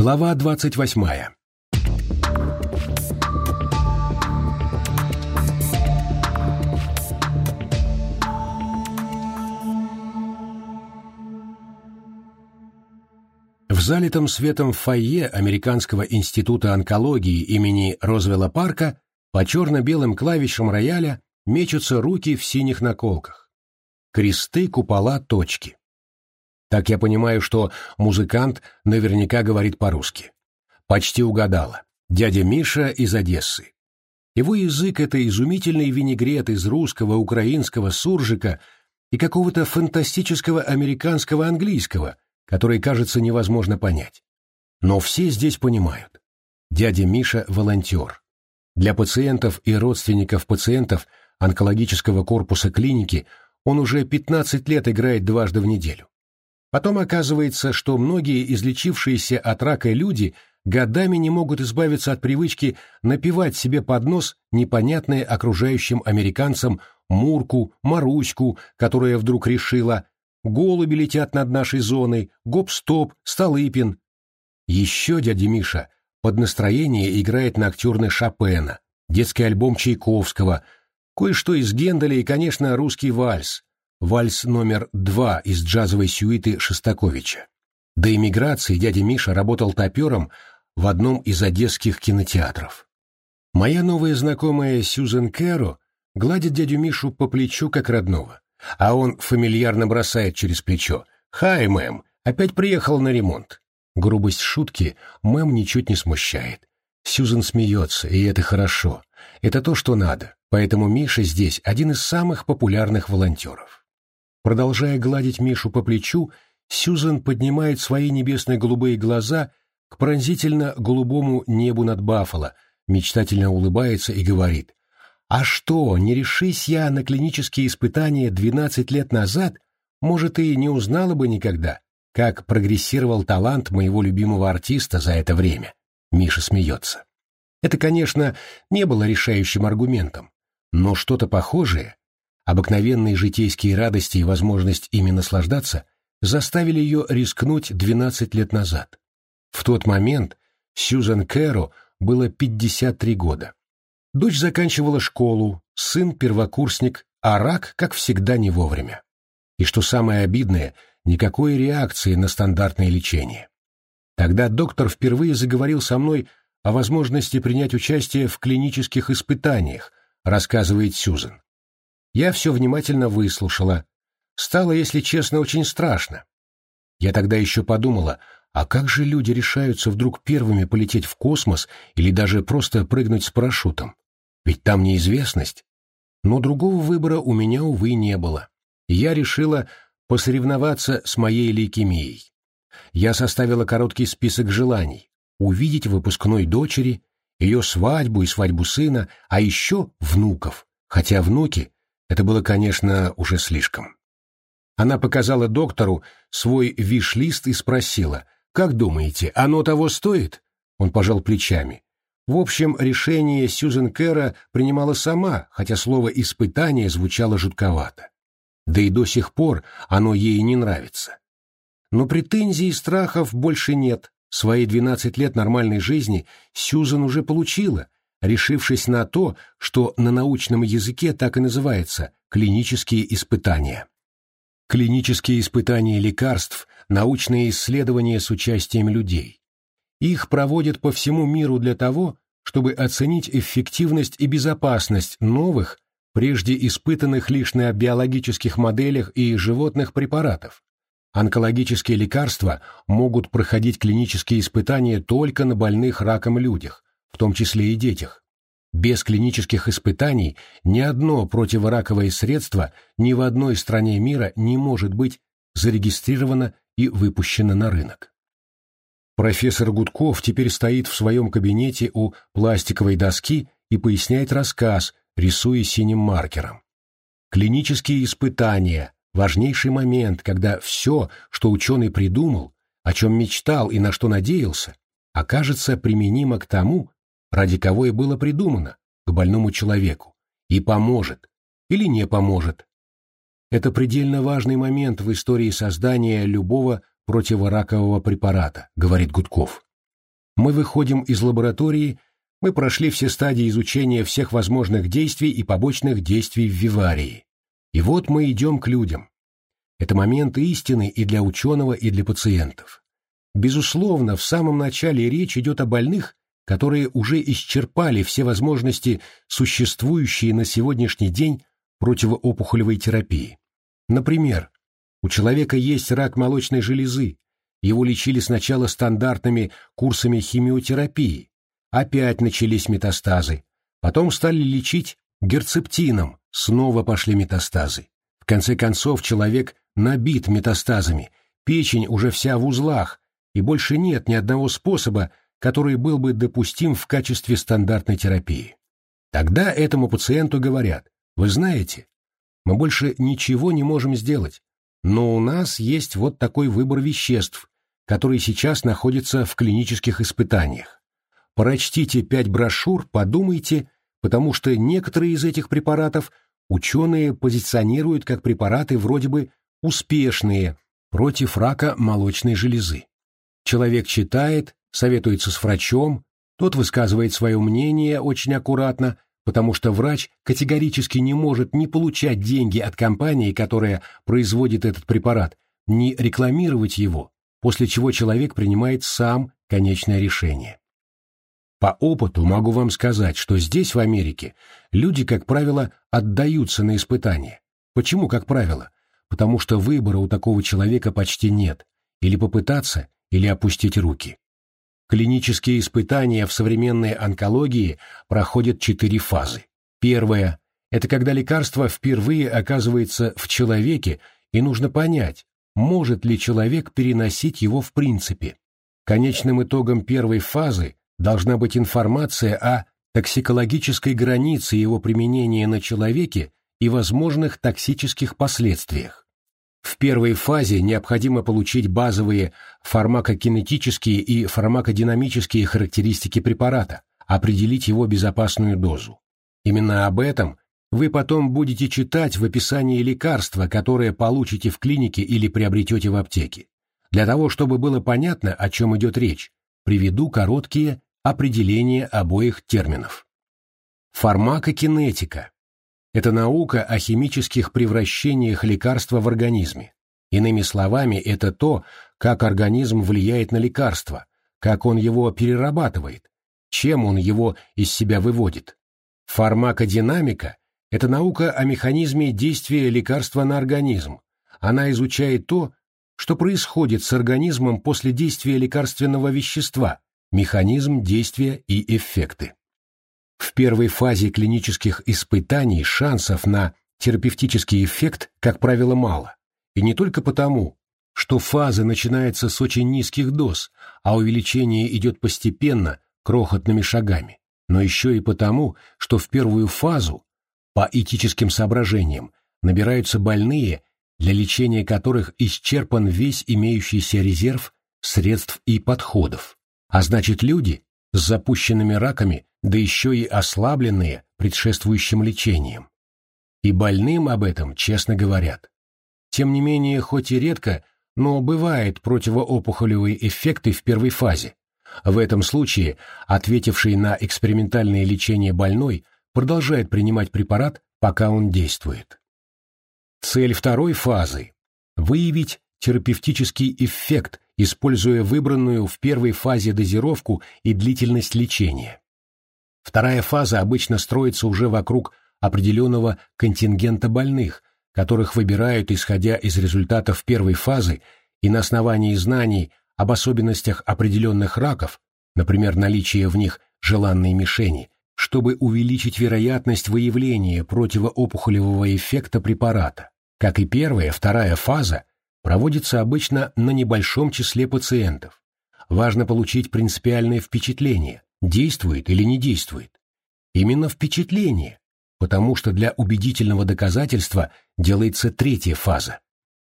Глава двадцать восьмая. В залитом светом фойе Американского института онкологии имени Розвелла Парка по черно-белым клавишам рояля мечутся руки в синих наколках. Кресты, купола, точки. Так я понимаю, что музыкант наверняка говорит по-русски. Почти угадала. Дядя Миша из Одессы. Его язык — это изумительный винегрет из русского, украинского, суржика и какого-то фантастического американского английского, который, кажется, невозможно понять. Но все здесь понимают. Дядя Миша — волонтер. Для пациентов и родственников пациентов онкологического корпуса клиники он уже 15 лет играет дважды в неделю. Потом оказывается, что многие излечившиеся от рака люди годами не могут избавиться от привычки напевать себе под нос непонятные окружающим американцам Мурку, Маруську, которая вдруг решила «Голуби летят над нашей зоной», «Гоп-стоп», «Столыпин». Еще дядя Миша под настроение играет на ноктюрны Шопена, детский альбом Чайковского, кое-что из Генделя и, конечно, русский вальс, вальс номер два из джазовой сюиты Шостаковича. До эмиграции дядя Миша работал топером в одном из одесских кинотеатров. Моя новая знакомая Сьюзен Кэро гладит дядю Мишу по плечу как родного, а он фамильярно бросает через плечо «Хай, мэм, опять приехал на ремонт». Грубость шутки мэм ничуть не смущает. Сьюзен смеется, и это хорошо. Это то, что надо, поэтому Миша здесь один из самых популярных волонтеров. Продолжая гладить Мишу по плечу, Сьюзен поднимает свои небесно-голубые глаза к пронзительно-голубому небу над Баффало, мечтательно улыбается и говорит, «А что, не решись я на клинические испытания 12 лет назад, может, и не узнала бы никогда, как прогрессировал талант моего любимого артиста за это время». Миша смеется. Это, конечно, не было решающим аргументом, но что-то похожее Обыкновенные житейские радости и возможность ими наслаждаться заставили ее рискнуть 12 лет назад. В тот момент Сьюзан Кэро было 53 года. Дочь заканчивала школу, сын первокурсник, а рак, как всегда, не вовремя. И что самое обидное, никакой реакции на стандартное лечение. Тогда доктор впервые заговорил со мной о возможности принять участие в клинических испытаниях, рассказывает Сьюзен. Я все внимательно выслушала. Стало, если честно, очень страшно. Я тогда еще подумала, а как же люди решаются вдруг первыми полететь в космос или даже просто прыгнуть с парашютом? Ведь там неизвестность. Но другого выбора у меня, увы, не было. я решила посоревноваться с моей лейкемией. Я составила короткий список желаний. Увидеть выпускной дочери, ее свадьбу и свадьбу сына, а еще внуков. Хотя внуки это было, конечно, уже слишком. Она показала доктору свой виш-лист и спросила, «Как думаете, оно того стоит?» Он пожал плечами. В общем, решение Сьюзен Кэра принимала сама, хотя слово «испытание» звучало жутковато. Да и до сих пор оно ей не нравится. Но претензий и страхов больше нет. Свои 12 лет нормальной жизни Сьюзен уже получила, решившись на то, что на научном языке так и называется – клинические испытания. Клинические испытания лекарств – научные исследования с участием людей. Их проводят по всему миру для того, чтобы оценить эффективность и безопасность новых, прежде испытанных лишь на биологических моделях и животных препаратов. Онкологические лекарства могут проходить клинические испытания только на больных раком людях, в том числе и детях. Без клинических испытаний ни одно противораковое средство ни в одной стране мира не может быть зарегистрировано и выпущено на рынок. Профессор Гудков теперь стоит в своем кабинете у пластиковой доски и поясняет рассказ, рисуя синим маркером. Клинические испытания – важнейший момент, когда все, что ученый придумал, о чем мечтал и на что надеялся, окажется применимо к тому, ради кого и было придумано, к больному человеку, и поможет, или не поможет. Это предельно важный момент в истории создания любого противоракового препарата, говорит Гудков. Мы выходим из лаборатории, мы прошли все стадии изучения всех возможных действий и побочных действий в виварии. И вот мы идем к людям. Это момент истины и для ученого, и для пациентов. Безусловно, в самом начале речь идет о больных, которые уже исчерпали все возможности, существующие на сегодняшний день противоопухолевой терапии. Например, у человека есть рак молочной железы, его лечили сначала стандартными курсами химиотерапии, опять начались метастазы, потом стали лечить герцептином, снова пошли метастазы. В конце концов человек набит метастазами, печень уже вся в узлах, и больше нет ни одного способа, который был бы допустим в качестве стандартной терапии. Тогда этому пациенту говорят, вы знаете, мы больше ничего не можем сделать, но у нас есть вот такой выбор веществ, который сейчас находится в клинических испытаниях. Прочтите пять брошюр, подумайте, потому что некоторые из этих препаратов ученые позиционируют как препараты вроде бы успешные против рака молочной железы. Человек читает, советуется с врачом, тот высказывает свое мнение очень аккуратно, потому что врач категорически не может ни получать деньги от компании, которая производит этот препарат, ни рекламировать его, после чего человек принимает сам конечное решение. По опыту могу вам сказать, что здесь, в Америке, люди, как правило, отдаются на испытания. Почему, как правило? Потому что выбора у такого человека почти нет. Или попытаться, или опустить руки. Клинические испытания в современной онкологии проходят четыре фазы. Первая – это когда лекарство впервые оказывается в человеке, и нужно понять, может ли человек переносить его в принципе. Конечным итогом первой фазы должна быть информация о токсикологической границе его применения на человеке и возможных токсических последствиях. В первой фазе необходимо получить базовые фармакокинетические и фармакодинамические характеристики препарата, определить его безопасную дозу. Именно об этом вы потом будете читать в описании лекарства, которое получите в клинике или приобретете в аптеке. Для того, чтобы было понятно, о чем идет речь, приведу короткие определения обоих терминов. Фармакокинетика это наука о химических превращениях лекарства в организме. Иными словами, это то, как организм влияет на лекарство, как он его перерабатывает, чем он его из себя выводит. Фармакодинамика – это наука о механизме действия лекарства на организм. Она изучает то, что происходит с организмом после действия лекарственного вещества, механизм действия и эффекты. В первой фазе клинических испытаний шансов на терапевтический эффект, как правило, мало. И не только потому, что фаза начинается с очень низких доз, а увеличение идет постепенно, крохотными шагами, но еще и потому, что в первую фазу, по этическим соображениям, набираются больные, для лечения которых исчерпан весь имеющийся резерв средств и подходов. А значит, люди с запущенными раками да еще и ослабленные предшествующим лечением. И больным об этом честно говорят. Тем не менее, хоть и редко, но бывают противоопухолевые эффекты в первой фазе. В этом случае ответивший на экспериментальное лечение больной продолжает принимать препарат, пока он действует. Цель второй фазы – выявить терапевтический эффект, используя выбранную в первой фазе дозировку и длительность лечения. Вторая фаза обычно строится уже вокруг определенного контингента больных, которых выбирают исходя из результатов первой фазы и на основании знаний об особенностях определенных раков, например, наличие в них желанной мишени, чтобы увеличить вероятность выявления противоопухолевого эффекта препарата. Как и первая, вторая фаза проводится обычно на небольшом числе пациентов. Важно получить принципиальное впечатление, действует или не действует. Именно впечатление, потому что для убедительного доказательства делается третья фаза.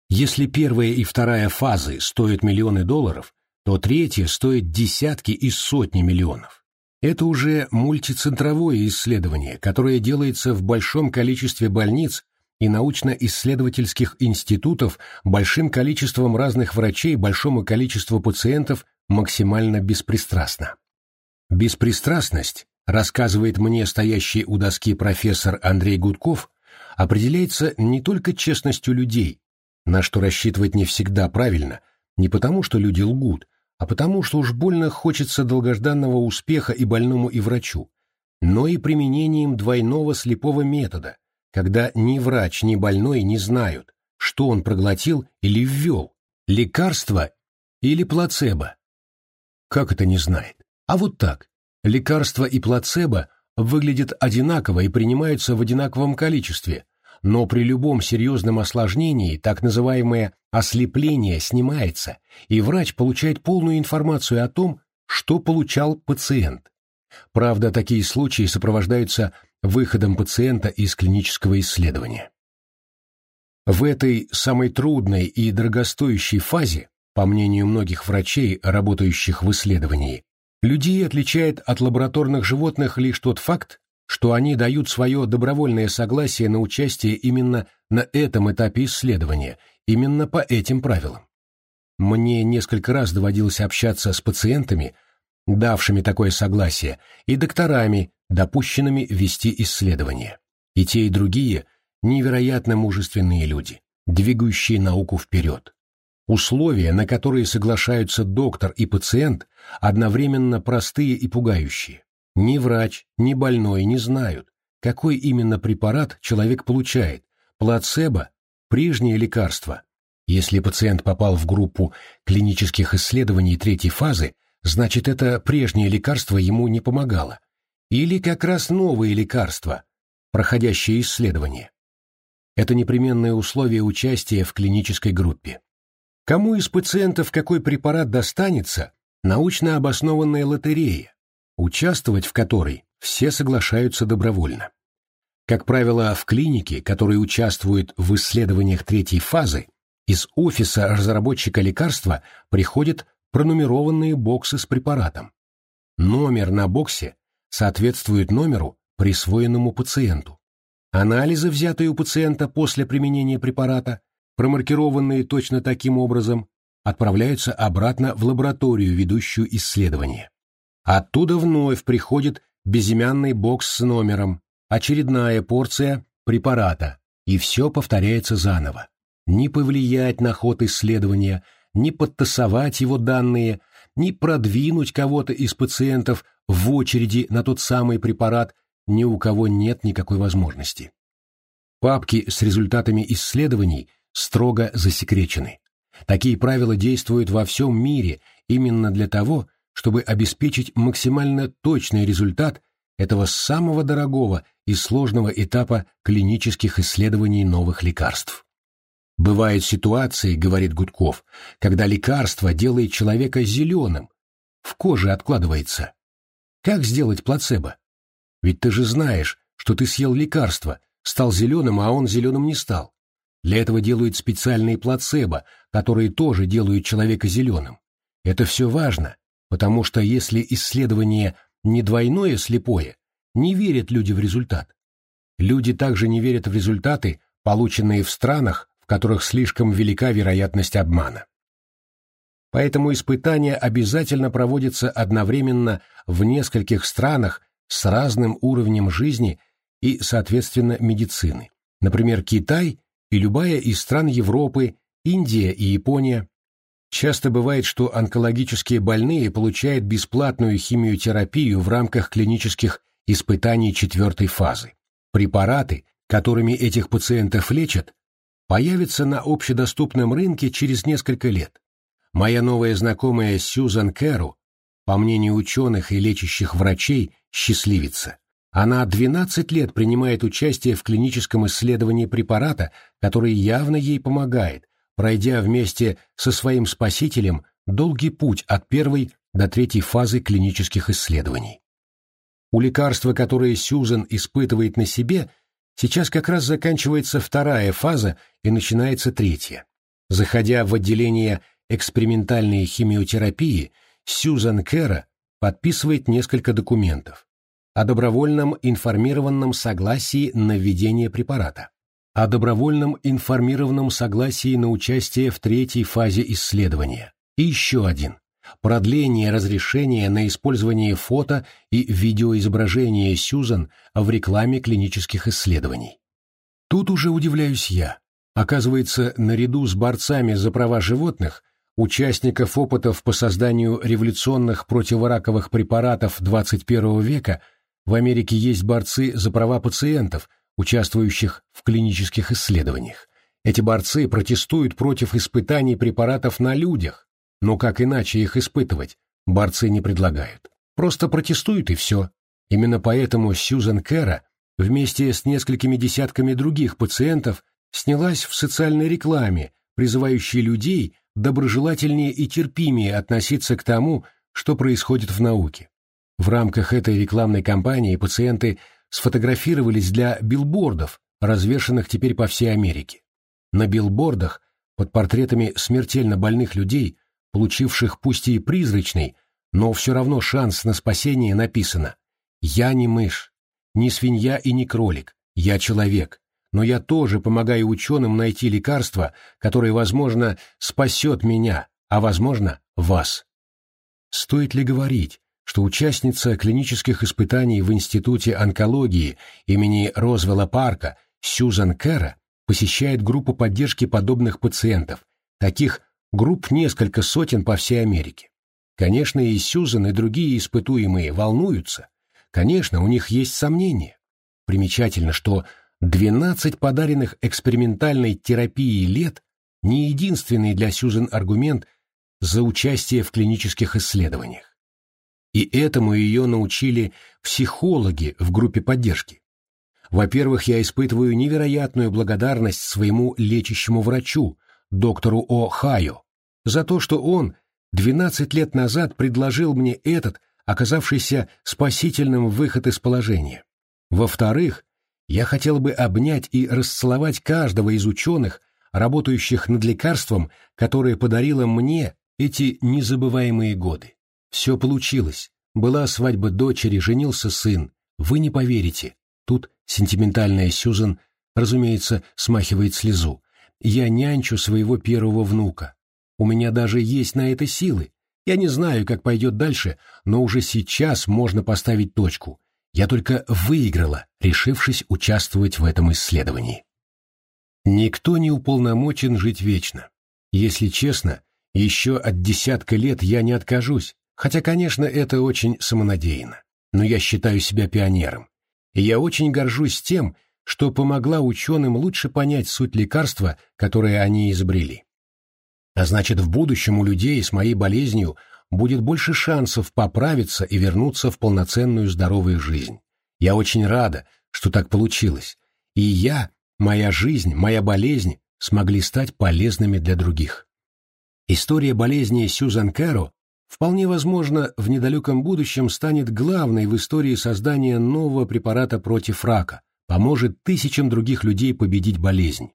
Если первая и вторая фазы стоят миллионы долларов, то третья стоит десятки и сотни миллионов. Это уже мультицентровое исследование, которое делается в большом количестве больниц и научно-исследовательских институтов большим количеством разных врачей большому количеству пациентов максимально беспристрастна. Беспристрастность, рассказывает мне стоящий у доски профессор Андрей Гудков, определяется не только честностью людей, на что рассчитывать не всегда правильно, не потому что люди лгут, а потому что уж больно хочется долгожданного успеха и больному, и врачу, но и применением двойного слепого метода, когда ни врач, ни больной не знают, что он проглотил или ввел, лекарство или плацебо. Как это не знает? А вот так. Лекарство и плацебо выглядят одинаково и принимаются в одинаковом количестве, но при любом серьезном осложнении так называемое ослепление снимается, и врач получает полную информацию о том, что получал пациент. Правда, такие случаи сопровождаются выходом пациента из клинического исследования. В этой самой трудной и дорогостоящей фазе, по мнению многих врачей, работающих в исследовании, людей отличает от лабораторных животных лишь тот факт, что они дают свое добровольное согласие на участие именно на этом этапе исследования, именно по этим правилам. Мне несколько раз доводилось общаться с пациентами, давшими такое согласие, и докторами, допущенными вести исследования. И те, и другие – невероятно мужественные люди, двигающие науку вперед. Условия, на которые соглашаются доктор и пациент, одновременно простые и пугающие. Ни врач, ни больной не знают, какой именно препарат человек получает, плацебо, прежнее лекарство. Если пациент попал в группу клинических исследований третьей фазы, значит это прежнее лекарство ему не помогало. Или как раз новые лекарства, проходящие исследования. Это непременное условие участия в клинической группе. Кому из пациентов какой препарат достанется, научно обоснованная лотерея, участвовать в которой все соглашаются добровольно. Как правило, в клинике, которые участвуют в исследованиях третьей фазы, из офиса разработчика лекарства приходят пронумерованные боксы с препаратом. Номер на боксе соответствует номеру, присвоенному пациенту. Анализы, взятые у пациента после применения препарата, промаркированные точно таким образом, отправляются обратно в лабораторию, ведущую исследование. Оттуда вновь приходит безымянный бокс с номером, очередная порция препарата, и все повторяется заново. Не повлиять на ход исследования, не подтасовать его данные, не продвинуть кого-то из пациентов в очереди на тот самый препарат ни у кого нет никакой возможности. Папки с результатами исследований строго засекречены. Такие правила действуют во всем мире именно для того, чтобы обеспечить максимально точный результат этого самого дорогого и сложного этапа клинических исследований новых лекарств. Бывают ситуации, говорит Гудков, когда лекарство делает человека зеленым, в коже откладывается. Как сделать плацебо? Ведь ты же знаешь, что ты съел лекарство, стал зеленым, а он зеленым не стал. Для этого делают специальные плацебо, которые тоже делают человека зеленым. Это все важно, потому что если исследование не двойное слепое, не верят люди в результат. Люди также не верят в результаты, полученные в странах, в которых слишком велика вероятность обмана. Поэтому испытания обязательно проводятся одновременно в нескольких странах с разным уровнем жизни и, соответственно, медицины. Например, Китай и любая из стран Европы, Индия и Япония, Часто бывает, что онкологические больные получают бесплатную химиотерапию в рамках клинических испытаний четвертой фазы. Препараты, которыми этих пациентов лечат, появятся на общедоступном рынке через несколько лет. Моя новая знакомая Сьюзан Кэру, по мнению ученых и лечащих врачей, счастливица. Она 12 лет принимает участие в клиническом исследовании препарата, который явно ей помогает, пройдя вместе со своим спасителем долгий путь от первой до третьей фазы клинических исследований. У лекарства, которое Сьюзен испытывает на себе, сейчас как раз заканчивается вторая фаза и начинается третья. Заходя в отделение экспериментальной химиотерапии, Сьюзан Кэра подписывает несколько документов о добровольном информированном согласии на введение препарата, о добровольном информированном согласии на участие в третьей фазе исследования. И еще один продление разрешения на использование фото и видеоизображения Сьюзан в рекламе клинических исследований. Тут уже удивляюсь я. Оказывается, наряду с борцами за права животных, участников опытов по созданию революционных противораковых препаратов 21 века, в Америке есть борцы за права пациентов, участвующих в клинических исследованиях. Эти борцы протестуют против испытаний препаратов на людях, но как иначе их испытывать, борцы не предлагают. Просто протестуют и все. Именно поэтому Сьюзен Кэра вместе с несколькими десятками других пациентов снялась в социальной рекламе, призывающей людей доброжелательнее и терпимее относиться к тому, что происходит в науке. В рамках этой рекламной кампании пациенты сфотографировались для билбордов, развешанных теперь по всей Америке. На билбордах под портретами смертельно больных людей, получивших пусть и призрачный, но все равно шанс на спасение написано «Я не мышь, не свинья и не кролик, я человек, но я тоже помогаю ученым найти лекарство, которое, возможно, спасет меня, а, возможно, вас». Стоит ли говорить, что участница клинических испытаний в Институте онкологии имени Розвелла Парка Сьюзан Кэра посещает группу поддержки подобных пациентов, таких групп несколько сотен по всей Америке. Конечно, и Сьюзан, и другие испытуемые волнуются, конечно, у них есть сомнения. Примечательно, что 12 подаренных экспериментальной терапией лет не единственный для Сьюзан аргумент за участие в клинических исследованиях. И этому ее научили психологи в группе поддержки. Во-первых, я испытываю невероятную благодарность своему лечащему врачу, доктору О'Хайо, за то, что он 12 лет назад предложил мне этот, оказавшийся спасительным выход из положения. Во-вторых, я хотел бы обнять и расцеловать каждого из ученых, работающих над лекарством, которое подарило мне эти незабываемые годы. Все получилось. Была свадьба дочери, женился сын. Вы не поверите. Тут Сентиментальная Сюзан, разумеется, смахивает слезу. Я нянчу своего первого внука. У меня даже есть на это силы. Я не знаю, как пойдет дальше, но уже сейчас можно поставить точку. Я только выиграла, решившись участвовать в этом исследовании. Никто не уполномочен жить вечно. Если честно, еще от десятка лет я не откажусь, хотя, конечно, это очень самонадеянно. Но я считаю себя пионером и я очень горжусь тем, что помогла ученым лучше понять суть лекарства, которое они изобрели. А значит, в будущем у людей с моей болезнью будет больше шансов поправиться и вернуться в полноценную здоровую жизнь. Я очень рада, что так получилось. И я, моя жизнь, моя болезнь смогли стать полезными для других. История болезни Сьюзан Кэро вполне возможно, в недалеком будущем станет главной в истории создания нового препарата против рака, поможет тысячам других людей победить болезнь.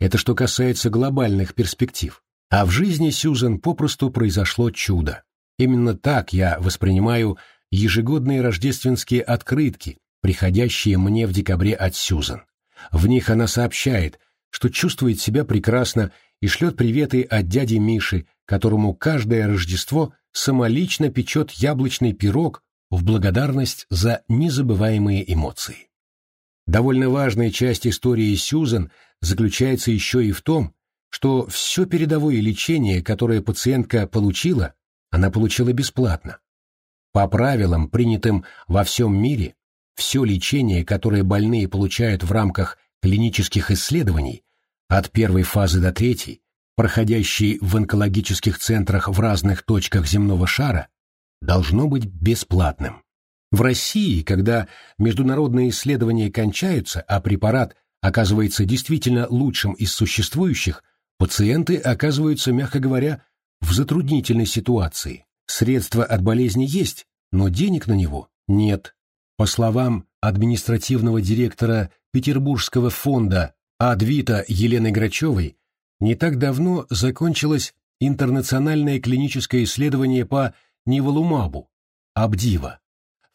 Это что касается глобальных перспектив. А в жизни Сьюзен попросту произошло чудо. Именно так я воспринимаю ежегодные рождественские открытки, приходящие мне в декабре от Сьюзен. В них она сообщает, что чувствует себя прекрасно и шлет приветы от дяди Миши, которому каждое Рождество самолично печет яблочный пирог в благодарность за незабываемые эмоции. Довольно важная часть истории Сьюзен заключается еще и в том, что все передовое лечение, которое пациентка получила, она получила бесплатно. По правилам, принятым во всем мире, все лечение, которое больные получают в рамках клинических исследований, от первой фазы до третьей, проходящий в онкологических центрах в разных точках земного шара, должно быть бесплатным. В России, когда международные исследования кончаются, а препарат оказывается действительно лучшим из существующих, пациенты оказываются, мягко говоря, в затруднительной ситуации. Средства от болезни есть, но денег на него нет. По словам административного директора Петербургского фонда Адвита Елены Грачевой, не так давно закончилось интернациональное клиническое исследование по неволумабу, Абдива,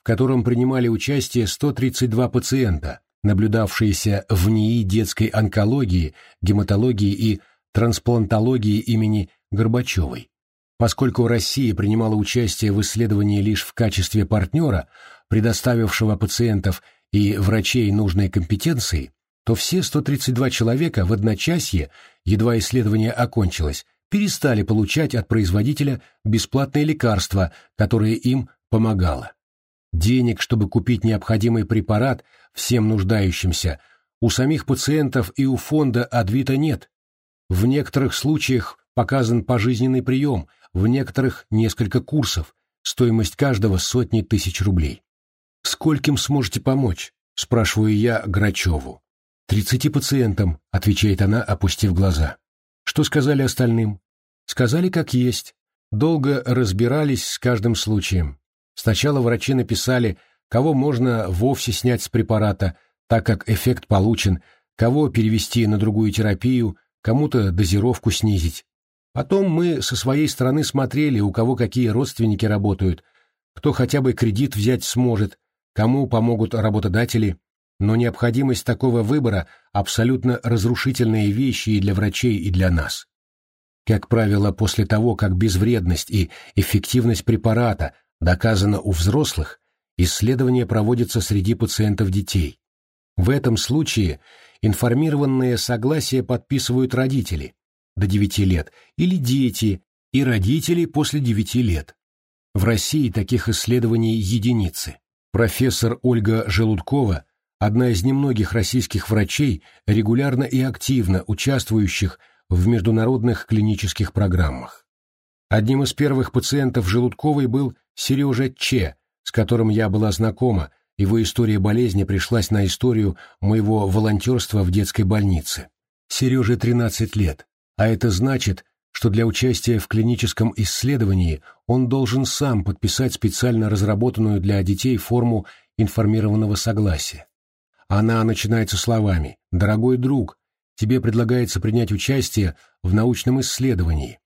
в котором принимали участие 132 пациента, наблюдавшиеся в НИИ детской онкологии, гематологии и трансплантологии имени Горбачевой. Поскольку Россия принимала участие в исследовании лишь в качестве партнера, предоставившего пациентов и врачей нужной компетенции, то все 132 человека в одночасье, едва исследование окончилось, перестали получать от производителя бесплатные лекарства, которые им помогало. Денег, чтобы купить необходимый препарат всем нуждающимся, у самих пациентов и у фонда Адвита нет. В некоторых случаях показан пожизненный прием, в некоторых несколько курсов, стоимость каждого сотни тысяч рублей. «Скольким сможете помочь?» – спрашиваю я Грачеву. «Тридцати пациентам», – отвечает она, опустив глаза. «Что сказали остальным?» «Сказали, как есть. Долго разбирались с каждым случаем. Сначала врачи написали, кого можно вовсе снять с препарата, так как эффект получен, кого перевести на другую терапию, кому-то дозировку снизить. Потом мы со своей стороны смотрели, у кого какие родственники работают, кто хотя бы кредит взять сможет, кому помогут работодатели, но необходимость такого выбора – абсолютно разрушительные вещи и для врачей, и для нас. Как правило, после того, как безвредность и эффективность препарата доказана у взрослых, исследование проводится среди пациентов детей. В этом случае информированное согласие подписывают родители, до 9 лет, или дети и родители после 9 лет. В России таких исследований единицы. Профессор Ольга Желудкова, одна из немногих российских врачей, регулярно и активно участвующих в международных клинических программах. Одним из первых пациентов Желудковой был Сережа Че, с которым я была знакома, его история болезни пришлась на историю моего волонтерства в детской больнице. Сереже 13 лет. А это значит, что для участия в клиническом исследовании он должен сам подписать специально разработанную для детей форму информированного согласия. Она начинается словами «Дорогой друг, тебе предлагается принять участие в научном исследовании».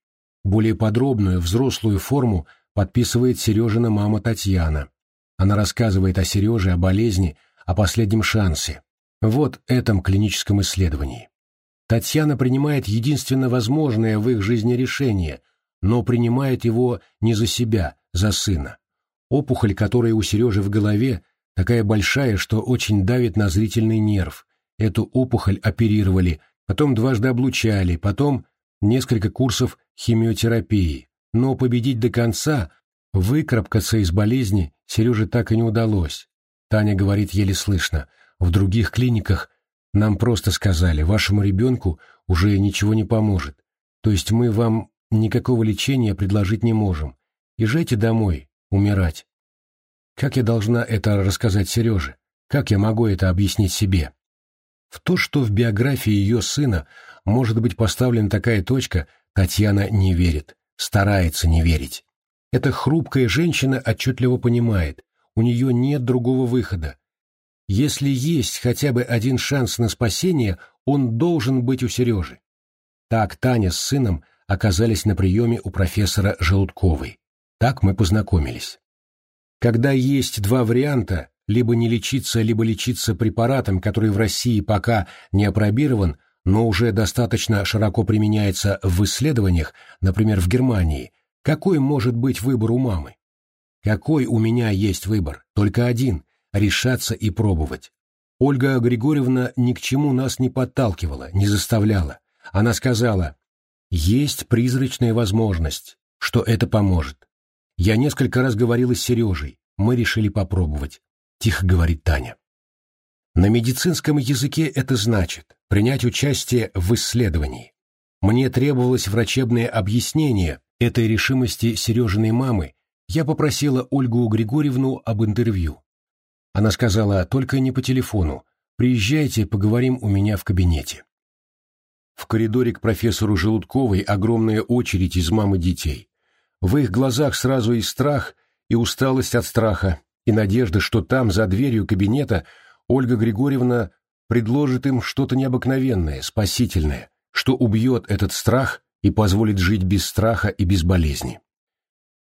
Более подробную взрослую форму подписывает Сережина мама Татьяна. Она рассказывает о Сереже, о болезни, о последнем шансе. Вот этом клиническом исследовании. Татьяна принимает единственно возможное в их жизни решение, но принимает его не за себя, за сына. Опухоль, которая у Сережи в голове, такая большая, что очень давит на зрительный нерв. Эту опухоль оперировали, потом дважды облучали, потом несколько курсов химиотерапии. Но победить до конца, выкарабкаться из болезни Сереже так и не удалось. Таня говорит еле слышно. В других клиниках нам просто сказали, вашему ребенку уже ничего не поможет. То есть мы вам никакого лечения предложить не можем. Езжайте домой, умирать. Как я должна это рассказать Сереже? Как я могу это объяснить себе? В то, что в биографии ее сына может быть поставлена такая точка, Татьяна не верит, старается не верить. Эта хрупкая женщина отчетливо понимает, у нее нет другого выхода, если есть хотя бы один шанс на спасение, он должен быть у Сережи. Так Таня с сыном оказались на приеме у профессора Желудковой. Так мы познакомились. Когда есть два варианта, либо не лечиться, либо лечиться препаратом, который в России пока не опробирован, но уже достаточно широко применяется в исследованиях, например, в Германии, какой может быть выбор у мамы? Какой у меня есть выбор? Только один решаться и пробовать. Ольга Григорьевна ни к чему нас не подталкивала, не заставляла. Она сказала, есть призрачная возможность, что это поможет. Я несколько раз говорила с Сережей, мы решили попробовать. Тихо говорит Таня. На медицинском языке это значит принять участие в исследовании. Мне требовалось врачебное объяснение этой решимости Сережиной мамы. Я попросила Ольгу Григорьевну об интервью. Она сказала, только не по телефону. Приезжайте, поговорим у меня в кабинете. В коридоре к профессору Желудковой огромная очередь из мамы детей. В их глазах сразу и страх, и усталость от страха, и надежда, что там, за дверью кабинета, Ольга Григорьевна предложит им что-то необыкновенное, спасительное, что убьет этот страх и позволит жить без страха и без болезни.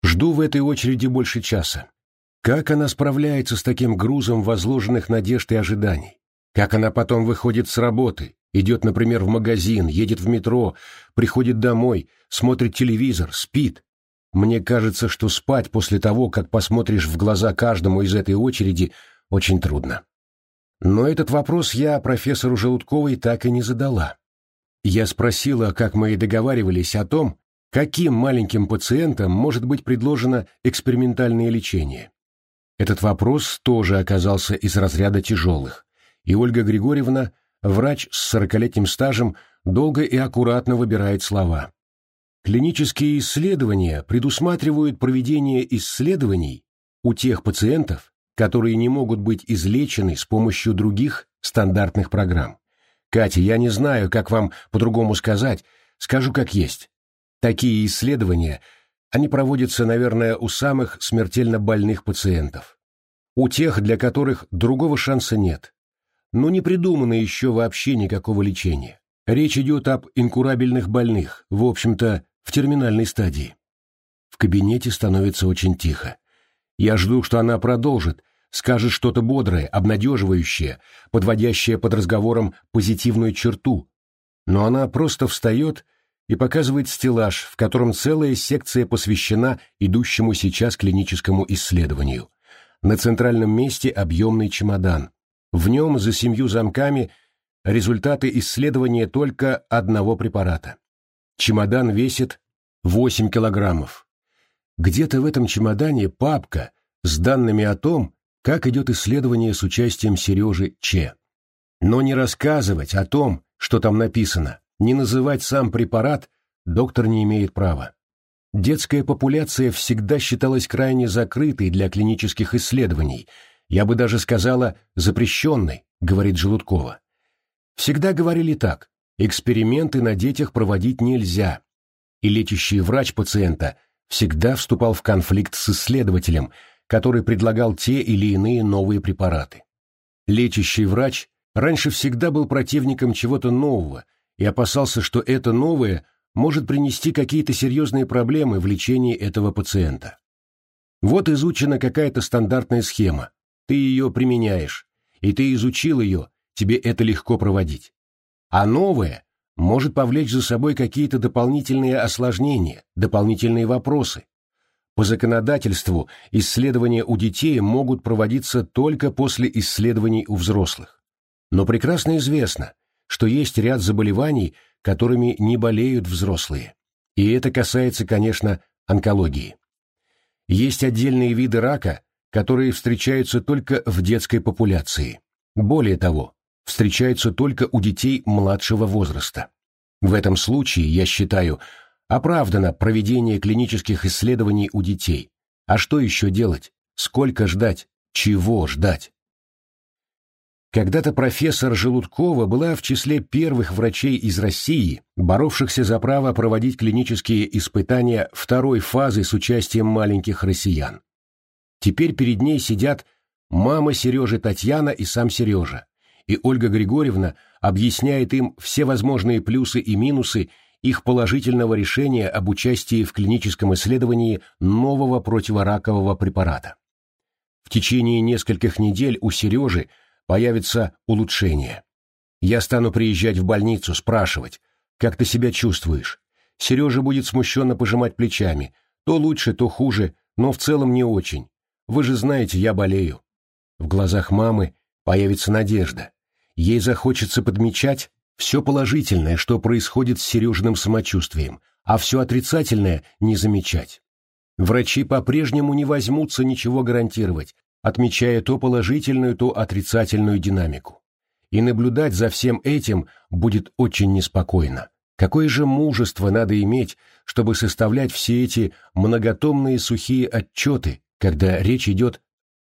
Жду в этой очереди больше часа. Как она справляется с таким грузом возложенных надежд и ожиданий? Как она потом выходит с работы, идет, например, в магазин, едет в метро, приходит домой, смотрит телевизор, спит? Мне кажется, что спать после того, как посмотришь в глаза каждому из этой очереди, очень трудно. Но этот вопрос я профессору Желудковой так и не задала. Я спросила, как мы и договаривались, о том, каким маленьким пациентам может быть предложено экспериментальное лечение. Этот вопрос тоже оказался из разряда тяжелых, и Ольга Григорьевна, врач с сорокалетним стажем, долго и аккуратно выбирает слова. Клинические исследования предусматривают проведение исследований у тех пациентов, которые не могут быть излечены с помощью других стандартных программ. Катя, я не знаю, как вам по-другому сказать, скажу как есть. Такие исследования, они проводятся, наверное, у самых смертельно больных пациентов. У тех, для которых другого шанса нет. Но не придумано еще вообще никакого лечения. Речь идет об инкурабельных больных, в общем-то, в терминальной стадии. В кабинете становится очень тихо. Я жду, что она продолжит, скажет что-то бодрое, обнадеживающее, подводящее под разговором позитивную черту. Но она просто встает и показывает стеллаж, в котором целая секция посвящена идущему сейчас клиническому исследованию. На центральном месте объемный чемодан. В нем за семью замками результаты исследования только одного препарата. Чемодан весит 8 килограммов. Где-то в этом чемодане папка с данными о том, как идет исследование с участием Сережи Че. Но не рассказывать о том, что там написано, не называть сам препарат доктор не имеет права. Детская популяция всегда считалась крайне закрытой для клинических исследований, я бы даже сказала запрещенной, говорит Желудкова. Всегда говорили так, эксперименты на детях проводить нельзя, и лечащий врач пациента всегда вступал в конфликт с исследователем, который предлагал те или иные новые препараты. Лечащий врач раньше всегда был противником чего-то нового, и опасался, что это новое может принести какие-то серьезные проблемы в лечении этого пациента. Вот изучена какая-то стандартная схема, ты ее применяешь, и ты изучил ее, тебе это легко проводить. А новое может повлечь за собой какие-то дополнительные осложнения, дополнительные вопросы. По законодательству исследования у детей могут проводиться только после исследований у взрослых. Но прекрасно известно, что есть ряд заболеваний, которыми не болеют взрослые. И это касается, конечно, онкологии. Есть отдельные виды рака, которые встречаются только в детской популяции. Более того, встречаются только у детей младшего возраста. В этом случае, я считаю, оправдано проведение клинических исследований у детей. А что еще делать? Сколько ждать? Чего ждать? Когда-то профессор Желудкова была в числе первых врачей из России, боровшихся за право проводить клинические испытания второй фазы с участием маленьких россиян. Теперь перед ней сидят мама Сережи Татьяна и сам Сережа, и Ольга Григорьевна объясняет им все возможные плюсы и минусы их положительного решения об участии в клиническом исследовании нового противоракового препарата. В течение нескольких недель у Сережи появится улучшение. Я стану приезжать в больницу, спрашивать, как ты себя чувствуешь. Сережа будет смущенно пожимать плечами. То лучше, то хуже, но в целом не очень. Вы же знаете, я болею. В глазах мамы появится надежда. Ей захочется подмечать все положительное, что происходит с Сережиным самочувствием, а все отрицательное не замечать. Врачи по-прежнему не возьмутся ничего гарантировать, отмечая то положительную, то отрицательную динамику. И наблюдать за всем этим будет очень неспокойно. Какое же мужество надо иметь, чтобы составлять все эти многотомные сухие отчеты, когда речь идет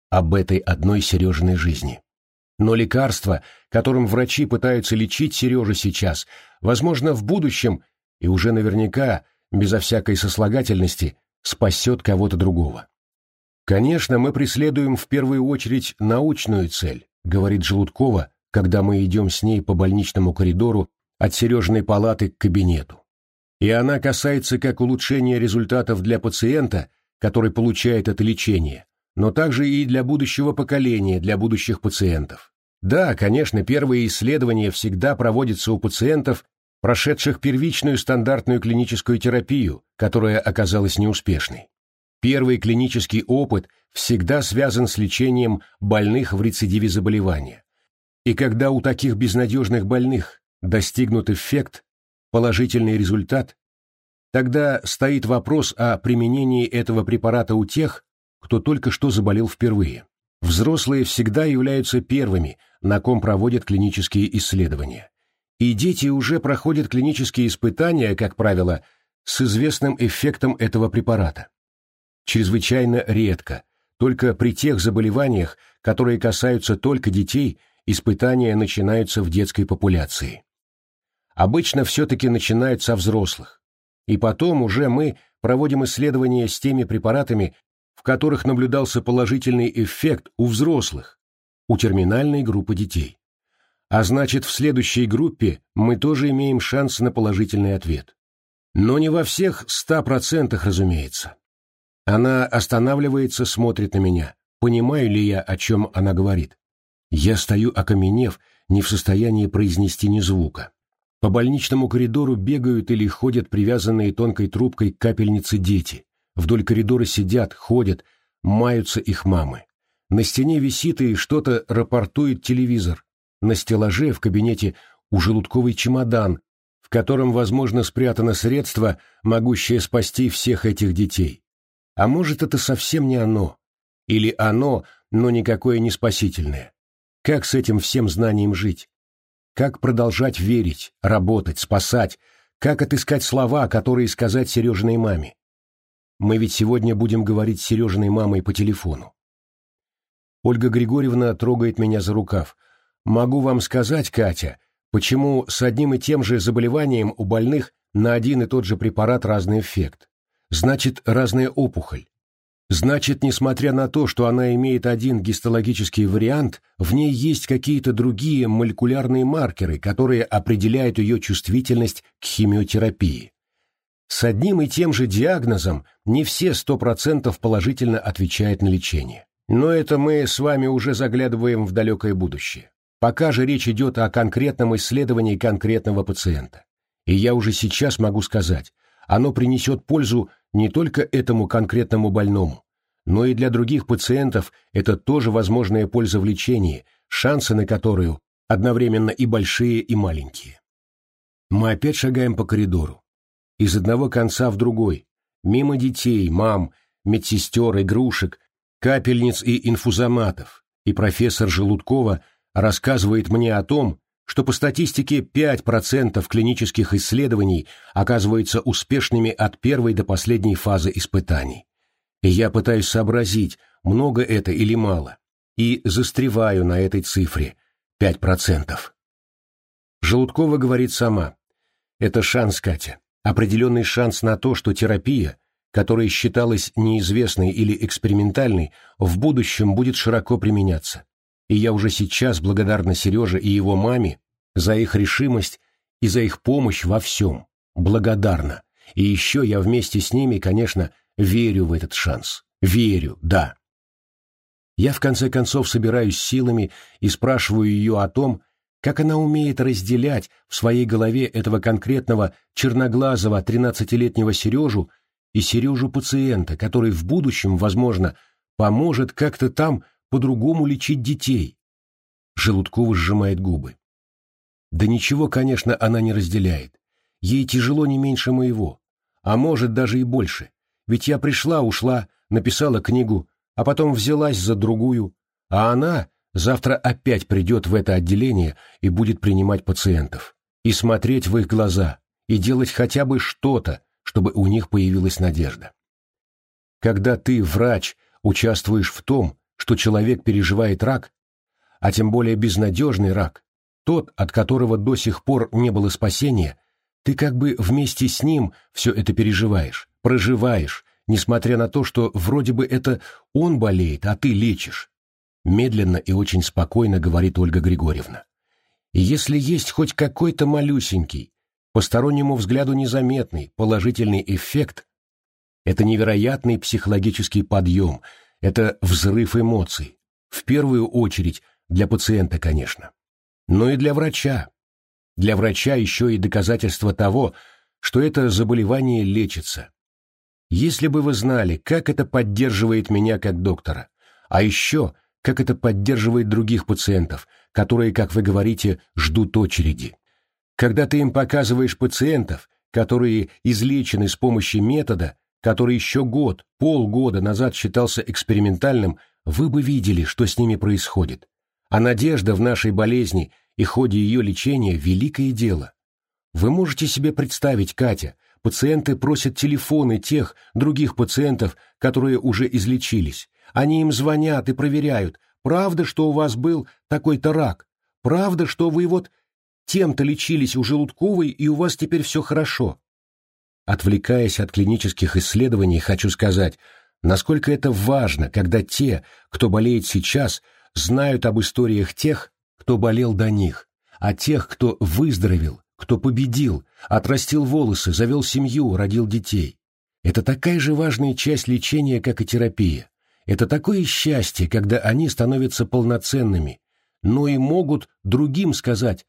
об этой одной Сережиной жизни. Но лекарства, которым врачи пытаются лечить Сережу сейчас, возможно, в будущем, и уже наверняка, безо всякой сослагательности, спасет кого-то другого. «Конечно, мы преследуем в первую очередь научную цель», говорит Желудкова, когда мы идем с ней по больничному коридору от Сережиной палаты к кабинету. И она касается как улучшения результатов для пациента, который получает это лечение, но также и для будущего поколения, для будущих пациентов. Да, конечно, первые исследования всегда проводятся у пациентов, прошедших первичную стандартную клиническую терапию, которая оказалась неуспешной. Первый клинический опыт всегда связан с лечением больных в рецидиве заболевания. И когда у таких безнадежных больных достигнут эффект, положительный результат, тогда стоит вопрос о применении этого препарата у тех, кто только что заболел впервые. Взрослые всегда являются первыми, на ком проводят клинические исследования. И дети уже проходят клинические испытания, как правило, с известным эффектом этого препарата. Чрезвычайно редко, только при тех заболеваниях, которые касаются только детей, испытания начинаются в детской популяции. Обычно все-таки начинают со взрослых. И потом уже мы проводим исследования с теми препаратами, в которых наблюдался положительный эффект у взрослых, у терминальной группы детей. А значит, в следующей группе мы тоже имеем шанс на положительный ответ. Но не во всех ста процентах, разумеется. Она останавливается, смотрит на меня. Понимаю ли я, о чем она говорит? Я стою окаменев, не в состоянии произнести ни звука. По больничному коридору бегают или ходят привязанные тонкой трубкой к капельнице дети. Вдоль коридора сидят, ходят, маются их мамы. На стене висит и что-то рапортует телевизор. На стеллаже в кабинете у желудковый чемодан, в котором, возможно, спрятано средство, могущее спасти всех этих детей. А может, это совсем не оно. Или оно, но никакое не спасительное. Как с этим всем знанием жить? Как продолжать верить, работать, спасать? Как отыскать слова, которые сказать Сережиной маме? Мы ведь сегодня будем говорить с Сережиной мамой по телефону. Ольга Григорьевна трогает меня за рукав. Могу вам сказать, Катя, почему с одним и тем же заболеванием у больных на один и тот же препарат разный эффект. Значит, разная опухоль. Значит, несмотря на то, что она имеет один гистологический вариант, в ней есть какие-то другие молекулярные маркеры, которые определяют ее чувствительность к химиотерапии. С одним и тем же диагнозом не все 100% положительно отвечают на лечение. Но это мы с вами уже заглядываем в далекое будущее. Пока же речь идет о конкретном исследовании конкретного пациента. И я уже сейчас могу сказать, оно принесет пользу не только этому конкретному больному, но и для других пациентов это тоже возможная польза в лечении, шансы на которую одновременно и большие, и маленькие. Мы опять шагаем по коридору из одного конца в другой, мимо детей, мам, медсестер, игрушек, капельниц и инфузоматов, и профессор Желудкова рассказывает мне о том, что по статистике 5% клинических исследований оказываются успешными от первой до последней фазы испытаний. И я пытаюсь сообразить, много это или мало, и застреваю на этой цифре – 5%. Желудкова говорит сама. Это шанс, Катя определенный шанс на то, что терапия, которая считалась неизвестной или экспериментальной, в будущем будет широко применяться. И я уже сейчас благодарна Сереже и его маме за их решимость и за их помощь во всем. Благодарна. И еще я вместе с ними, конечно, верю в этот шанс. Верю, да. Я в конце концов собираюсь силами и спрашиваю ее о том, как она умеет разделять в своей голове этого конкретного черноглазого тринадцатилетнего Сережу и Сережу-пациента, который в будущем, возможно, поможет как-то там по-другому лечить детей. Желудкова сжимает губы. Да ничего, конечно, она не разделяет. Ей тяжело не меньше моего. А может, даже и больше. Ведь я пришла, ушла, написала книгу, а потом взялась за другую. А она завтра опять придет в это отделение и будет принимать пациентов, и смотреть в их глаза, и делать хотя бы что-то, чтобы у них появилась надежда. Когда ты, врач, участвуешь в том, что человек переживает рак, а тем более безнадежный рак, тот, от которого до сих пор не было спасения, ты как бы вместе с ним все это переживаешь, проживаешь, несмотря на то, что вроде бы это он болеет, а ты лечишь. Медленно и очень спокойно говорит Ольга Григорьевна. Если есть хоть какой-то малюсенький, постороннему взгляду незаметный, положительный эффект, это невероятный психологический подъем, это взрыв эмоций. В первую очередь для пациента, конечно. Но и для врача. Для врача еще и доказательство того, что это заболевание лечится. Если бы вы знали, как это поддерживает меня как доктора, а еще как это поддерживает других пациентов, которые, как вы говорите, ждут очереди. Когда ты им показываешь пациентов, которые излечены с помощью метода, который еще год, полгода назад считался экспериментальным, вы бы видели, что с ними происходит. А надежда в нашей болезни и ходе ее лечения – великое дело. Вы можете себе представить, Катя, пациенты просят телефоны тех других пациентов, которые уже излечились. Они им звонят и проверяют, правда, что у вас был такой-то рак, правда, что вы вот тем-то лечились у желудковой и у вас теперь все хорошо. Отвлекаясь от клинических исследований, хочу сказать, насколько это важно, когда те, кто болеет сейчас, знают об историях тех, кто болел до них, о тех, кто выздоровел, кто победил, отрастил волосы, завел семью, родил детей. Это такая же важная часть лечения, как и терапия. Это такое счастье, когда они становятся полноценными, но и могут другим сказать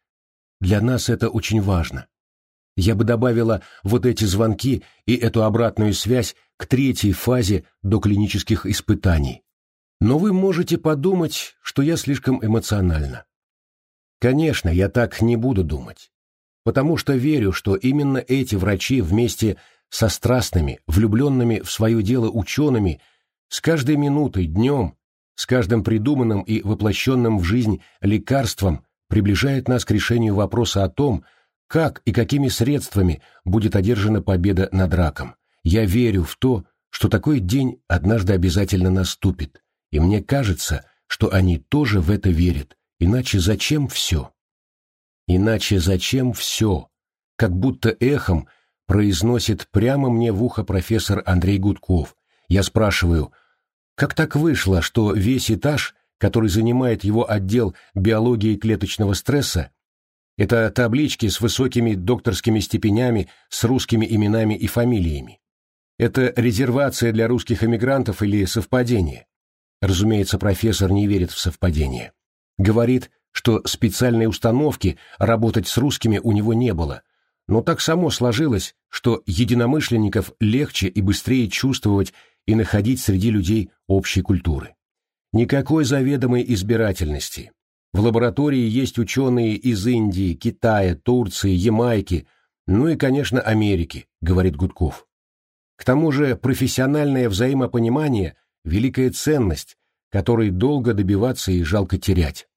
«для нас это очень важно». Я бы добавила вот эти звонки и эту обратную связь к третьей фазе доклинических испытаний. Но вы можете подумать, что я слишком эмоциональна. Конечно, я так не буду думать. Потому что верю, что именно эти врачи вместе со страстными, влюбленными в свое дело учеными с каждой минутой, днем, с каждым придуманным и воплощенным в жизнь лекарством приближают нас к решению вопроса о том, как и какими средствами будет одержана победа над раком. Я верю в то, что такой день однажды обязательно наступит, и мне кажется, что они тоже в это верят, иначе зачем все? Иначе зачем все? Как будто эхом произносит прямо мне в ухо профессор Андрей Гудков. Я спрашиваю, как так вышло, что весь этаж, который занимает его отдел биологии клеточного стресса, это таблички с высокими докторскими степенями, с русскими именами и фамилиями. Это резервация для русских эмигрантов или совпадение? Разумеется, профессор не верит в совпадение. Говорит, что специальной установки работать с русскими у него не было, но так само сложилось, что единомышленников легче и быстрее чувствовать и находить среди людей общей культуры. Никакой заведомой избирательности, в лаборатории есть ученые из Индии, Китая, Турции, Ямайки, ну и, конечно, Америки, говорит Гудков. К тому же профессиональное взаимопонимание – великая ценность, которой долго добиваться и жалко терять.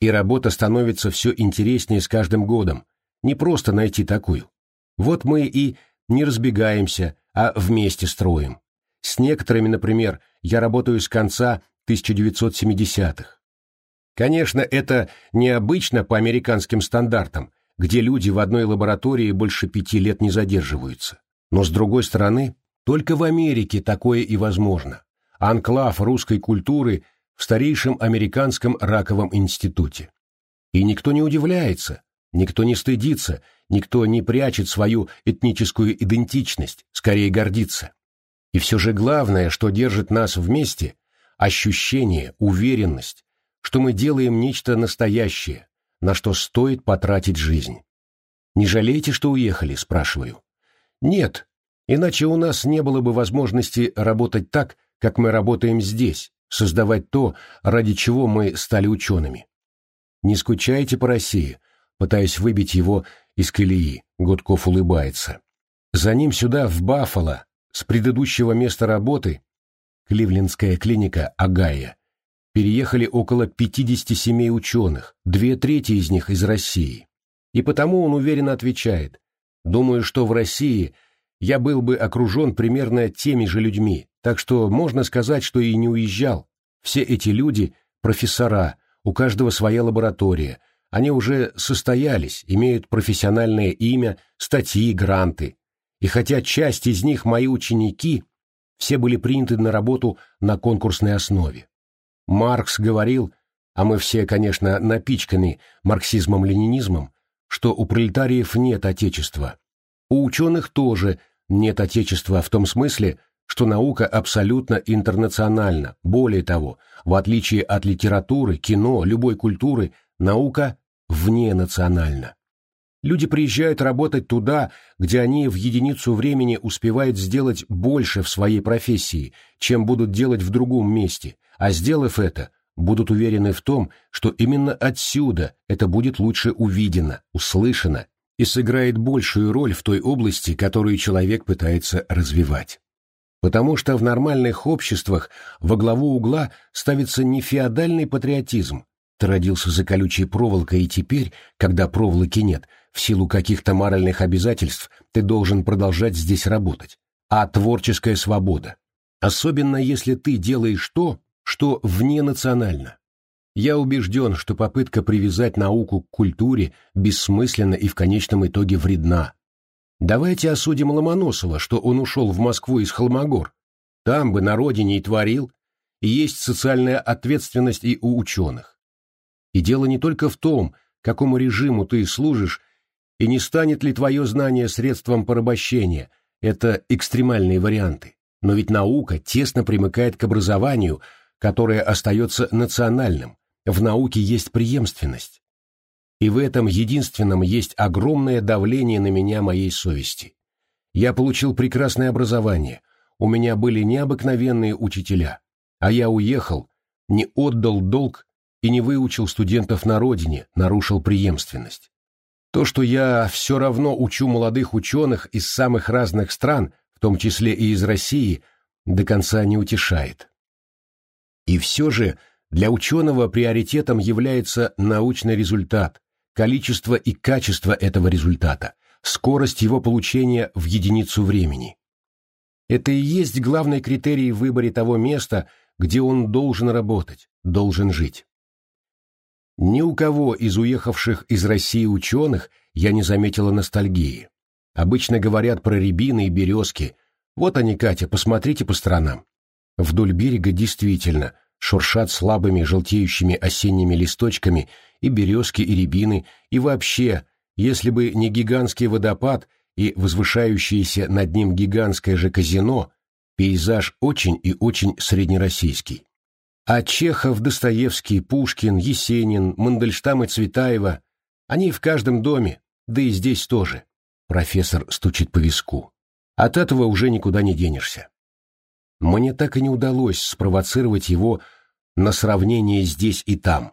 И работа становится все интереснее с каждым годом, не просто найти такую. Вот мы и не разбегаемся, а вместе строим. С некоторыми, например, я работаю с конца 1970-х. Конечно, это необычно по американским стандартам, где люди в одной лаборатории больше пяти лет не задерживаются. Но с другой стороны, только в Америке такое и возможно. Анклав русской культуры в старейшем американском раковом институте. И никто не удивляется, никто не стыдится, никто не прячет свою этническую идентичность, скорее гордится. И все же главное, что держит нас вместе – ощущение, уверенность, что мы делаем нечто настоящее, на что стоит потратить жизнь. «Не жалеете, что уехали?» – спрашиваю. «Нет, иначе у нас не было бы возможности работать так, как мы работаем здесь, создавать то, ради чего мы стали учеными. Не скучайте по России, пытаясь выбить его из колеи, Гудков улыбается. За ним сюда, в Баффало, с предыдущего места работы, Кливлендская клиника Агая, переехали около 50 семей ученых, две трети из них из России. И потому он уверенно отвечает, «Думаю, что в России я был бы окружен примерно теми же людьми, так что можно сказать, что и не уезжал. Все эти люди – профессора, у каждого своя лаборатория, они уже состоялись, имеют профессиональное имя, статьи, гранты. И хотя часть из них мои ученики, все были приняты на работу на конкурсной основе. Маркс говорил, а мы все, конечно, напичканы марксизмом-ленинизмом, что у пролетариев нет отечества. У ученых тоже нет отечества в том смысле, что наука абсолютно интернациональна. Более того, в отличие от литературы, кино, любой культуры, наука вне национальна. Люди приезжают работать туда, где они в единицу времени успевают сделать больше в своей профессии, чем будут делать в другом месте, а сделав это, будут уверены в том, что именно отсюда это будет лучше увидено, услышано и сыграет большую роль в той области, которую человек пытается развивать. Потому что в нормальных обществах во главу угла ставится не феодальный патриотизм, ты родился за колючей проволокой, и теперь, когда проволоки нет, в силу каких-то моральных обязательств ты должен продолжать здесь работать, а творческая свобода. Особенно если ты делаешь то, что вне национально. Я убежден, что попытка привязать науку к культуре бессмысленна и в конечном итоге вредна. Давайте осудим Ломоносова, что он ушел в Москву из Холмогор. Там бы на родине и творил, есть социальная ответственность и у ученых. И дело не только в том, какому режиму ты служишь, и не станет ли твое знание средством порабощения, это экстремальные варианты. Но ведь наука тесно примыкает к образованию, которое остается национальным, в науке есть преемственность. И в этом единственном есть огромное давление на меня моей совести. Я получил прекрасное образование, у меня были необыкновенные учителя, а я уехал, не отдал долг и не выучил студентов на родине, нарушил преемственность. То, что я все равно учу молодых ученых из самых разных стран, в том числе и из России, до конца не утешает. И все же для ученого приоритетом является научный результат, количество и качество этого результата, скорость его получения в единицу времени. Это и есть главный критерий в выборе того места, где он должен работать, должен жить. Ни у кого из уехавших из России ученых я не заметила ностальгии. Обычно говорят про рябины и березки. Вот они, Катя, посмотрите по сторонам. Вдоль берега действительно шуршат слабыми желтеющими осенними листочками и березки, и рябины, и вообще, если бы не гигантский водопад и возвышающееся над ним гигантское же казино, пейзаж очень и очень среднероссийский. А Чехов, Достоевский, Пушкин, Есенин, Мандельштам и Цветаева, они в каждом доме, да и здесь тоже. Профессор стучит по виску. От этого уже никуда не денешься. Мне так и не удалось спровоцировать его на сравнение здесь и там.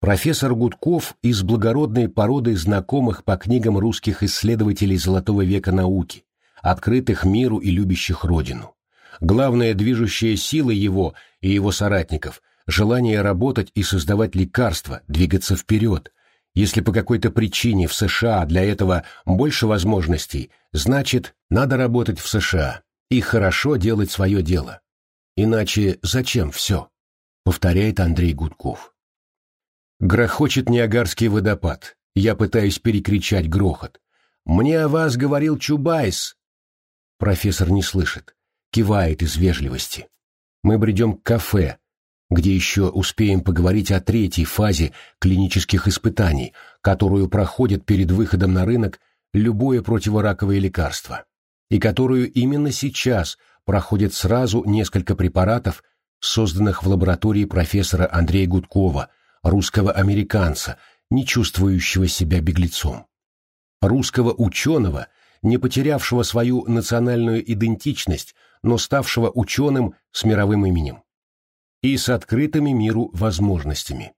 Профессор Гудков из благородной породы знакомых по книгам русских исследователей Золотого века науки, открытых миру и любящих родину. Главная движущая сила его и его соратников – желание работать и создавать лекарства, двигаться вперед. Если по какой-то причине в США для этого больше возможностей, значит, надо работать в США и хорошо делать свое дело. Иначе зачем все? Повторяет Андрей Гудков. Грохочет Ниагарский водопад. Я пытаюсь перекричать грохот. «Мне о вас говорил Чубайс!» Профессор не слышит. Кивает из вежливости. Мы бредем к кафе, где еще успеем поговорить о третьей фазе клинических испытаний, которую проходит перед выходом на рынок любое противораковое лекарство и которую именно сейчас проходит сразу несколько препаратов, созданных в лаборатории профессора Андрея Гудкова, русского американца, не чувствующего себя беглецом. Русского ученого, не потерявшего свою национальную идентичность, но ставшего ученым с мировым именем. И с открытыми миру возможностями.